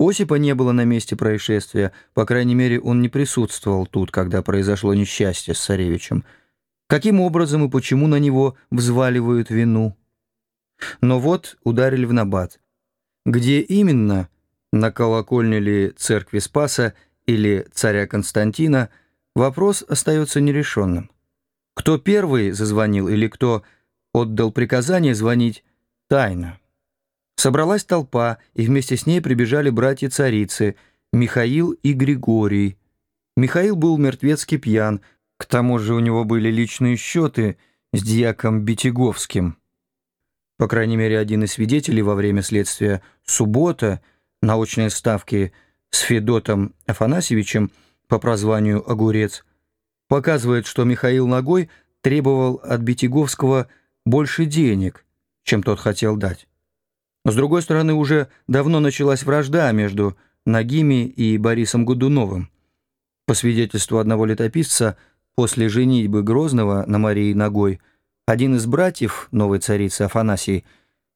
Осипа не было на месте происшествия, по крайней мере, он не присутствовал тут, когда произошло несчастье с царевичем. Каким образом и почему на него взваливают вину? Но вот ударили в набат. Где именно, на колокольне ли церкви Спаса или царя Константина, вопрос остается нерешенным. Кто первый зазвонил или кто отдал приказание звонить – тайна. Собралась толпа, и вместе с ней прибежали братья-царицы Михаил и Григорий. Михаил был мертвецки пьян, к тому же у него были личные счеты с дьяком Бетяговским. По крайней мере, один из свидетелей во время следствия «Суббота» на очной ставке с Федотом Афанасьевичем по прозванию «Огурец» показывает, что Михаил Ногой требовал от Бетяговского больше денег, чем тот хотел дать. С другой стороны, уже давно началась вражда между Нагими и Борисом Годуновым. По свидетельству одного летописца, после женитьбы Грозного на Марии Ногой, один из братьев новой царицы Афанасий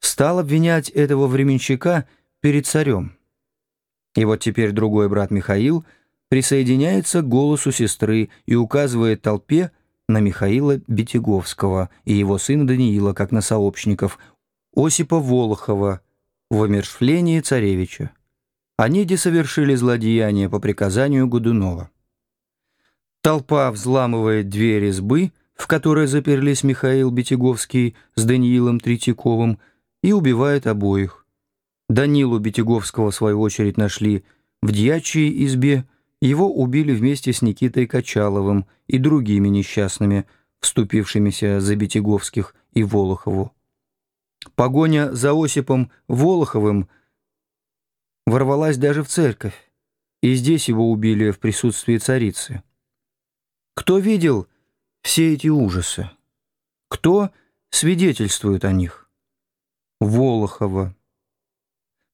стал обвинять этого временщика перед царем. И вот теперь другой брат Михаил присоединяется к голосу сестры и указывает толпе на Михаила Бетяговского и его сына Даниила как на сообщников – Осипа Волохова в умершвлении царевича. Они совершили злодеяние по приказанию Годунова. Толпа взламывает дверь избы, в которой заперлись Михаил Бетяговский с Даниилом Третьяковым, и убивает обоих. Данилу Бетяговского, в свою очередь, нашли в дьячьей избе, его убили вместе с Никитой Качаловым и другими несчастными, вступившимися за Бетяговских и Волохову. Погоня за Осипом Волоховым ворвалась даже в церковь, и здесь его убили в присутствии царицы. Кто видел все эти ужасы? Кто свидетельствует о них? Волохова.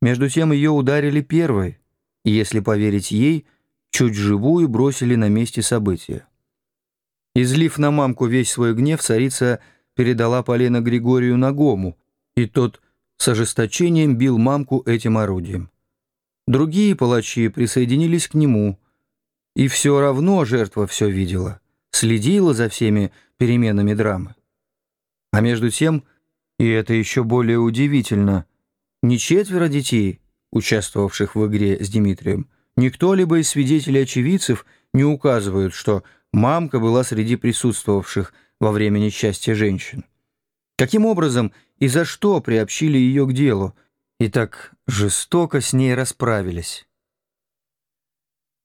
Между тем ее ударили первой, и, если поверить ей, чуть живую бросили на месте события. Излив на мамку весь свой гнев, царица передала Полена Григорию Нагому, и тот с ожесточением бил мамку этим орудием. Другие палачи присоединились к нему, и все равно жертва все видела, следила за всеми переменами драмы. А между тем, и это еще более удивительно, не четверо детей, участвовавших в игре с Дмитрием, никто либо из свидетелей очевидцев не указывают, что мамка была среди присутствовавших во время несчастья женщин. Каким образом и за что приобщили ее к делу, и так жестоко с ней расправились.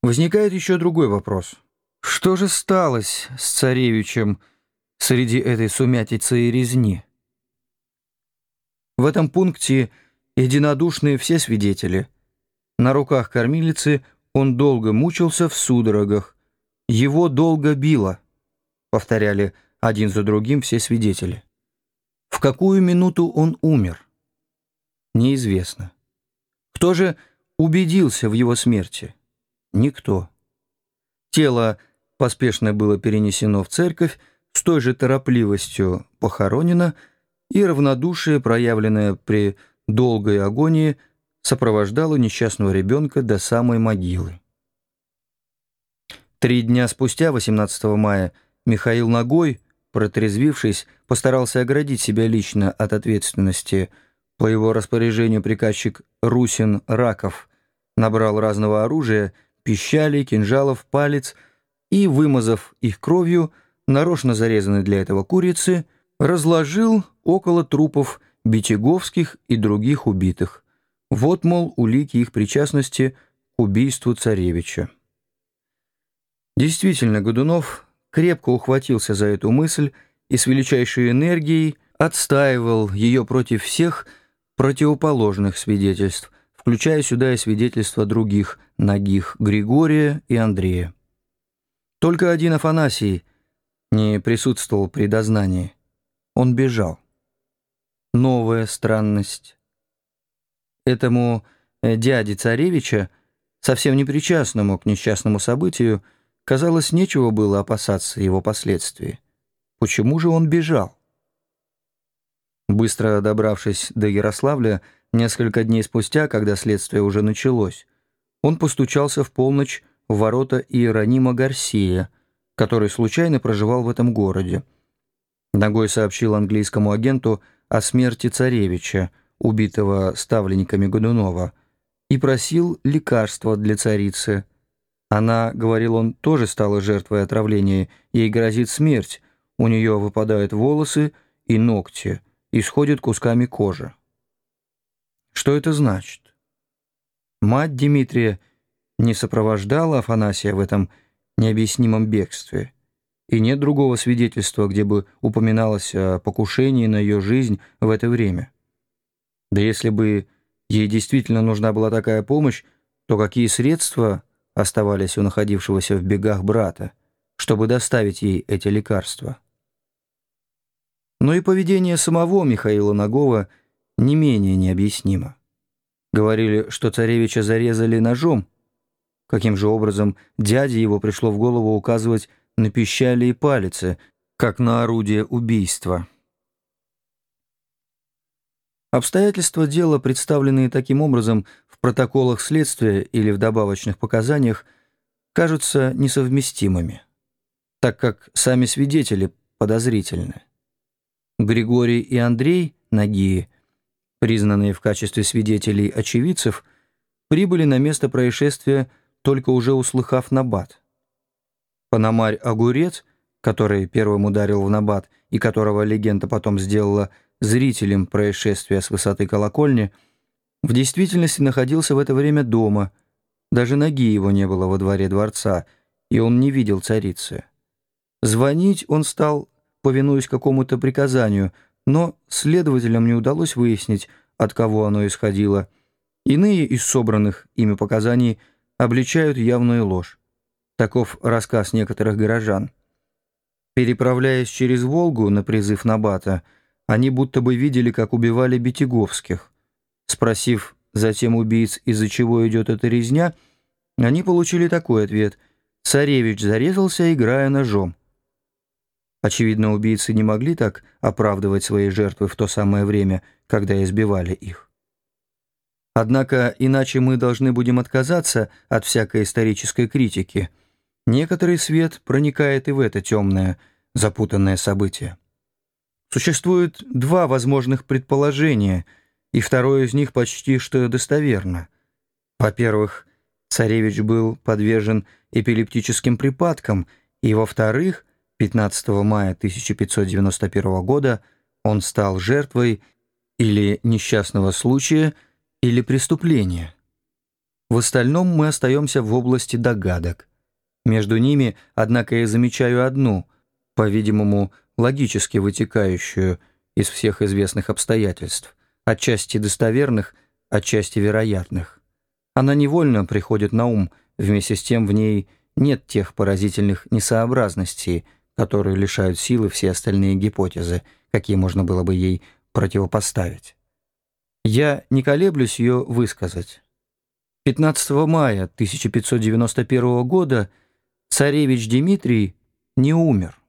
Возникает еще другой вопрос. Что же сталось с царевичем среди этой сумятицы и резни? В этом пункте единодушны все свидетели. На руках кормилицы он долго мучился в судорогах. Его долго било, повторяли один за другим все свидетели. В какую минуту он умер? Неизвестно. Кто же убедился в его смерти? Никто. Тело поспешно было перенесено в церковь, с той же торопливостью похоронено, и равнодушие, проявленное при долгой агонии, сопровождало несчастного ребенка до самой могилы. Три дня спустя, 18 мая, Михаил Ногой, Протрезвившись, постарался оградить себя лично от ответственности. По его распоряжению приказчик Русин Раков набрал разного оружия, пищали, кинжалов, палец и, вымазав их кровью, нарочно зарезанной для этого курицы, разложил около трупов Битяговских и других убитых. Вот, мол, улики их причастности к убийству царевича. Действительно, Годунов крепко ухватился за эту мысль и с величайшей энергией отстаивал ее против всех противоположных свидетельств, включая сюда и свидетельства других, ногих Григория и Андрея. Только один Афанасий не присутствовал при дознании. Он бежал. Новая странность. Этому э, дяде царевича, совсем непричастному к несчастному событию, Казалось, нечего было опасаться его последствий. Почему же он бежал? Быстро добравшись до Ярославля, несколько дней спустя, когда следствие уже началось, он постучался в полночь в ворота Иеронима Гарсия, который случайно проживал в этом городе. Ногой сообщил английскому агенту о смерти царевича, убитого ставленниками Годунова, и просил лекарства для царицы. Она, говорил он, тоже стала жертвой отравления, ей грозит смерть, у нее выпадают волосы и ногти, исходят кусками кожи. Что это значит? Мать Дмитрия не сопровождала Афанасия в этом необъяснимом бегстве, и нет другого свидетельства, где бы упоминалось о покушении на ее жизнь в это время. Да если бы ей действительно нужна была такая помощь, то какие средства оставались у находившегося в бегах брата, чтобы доставить ей эти лекарства? Но и поведение самого Михаила Нагова не менее необъяснимо. Говорили, что царевича зарезали ножом. Каким же образом дяде его пришло в голову указывать на пищали и палицы, как на орудие убийства? Обстоятельства дела, представленные таким образом в протоколах следствия или в добавочных показаниях, кажутся несовместимыми, так как сами свидетели подозрительны. Григорий и Андрей Нагии, признанные в качестве свидетелей очевидцев, прибыли на место происшествия, только уже услыхав набат. Пономарь Огурец, который первым ударил в набат и которого легенда потом сделала зрителем происшествия с высоты колокольни, в действительности находился в это время дома. Даже ноги его не было во дворе дворца, и он не видел царицы. Звонить он стал, повинуясь какому-то приказанию, но следователям не удалось выяснить, от кого оно исходило. Иные из собранных ими показаний обличают явную ложь. Таков рассказ некоторых горожан. Переправляясь через Волгу на призыв Набата, они будто бы видели, как убивали Бетеговских. Спросив затем убийц, из-за чего идет эта резня, они получили такой ответ «Царевич зарезался, играя ножом». Очевидно, убийцы не могли так оправдывать свои жертвы в то самое время, когда избивали их. Однако иначе мы должны будем отказаться от всякой исторической критики. Некоторый свет проникает и в это темное, запутанное событие. Существует два возможных предположения, и второе из них почти что достоверно. Во-первых, царевич был подвержен эпилептическим припадкам, и, во-вторых, 15 мая 1591 года он стал жертвой или несчастного случая, или преступления. В остальном мы остаемся в области догадок. Между ними, однако, я замечаю одну, по-видимому, логически вытекающую из всех известных обстоятельств, отчасти достоверных, отчасти вероятных. Она невольно приходит на ум, вместе с тем в ней нет тех поразительных несообразностей, которые лишают силы все остальные гипотезы, какие можно было бы ей противопоставить. Я не колеблюсь ее высказать. 15 мая 1591 года царевич Дмитрий не умер.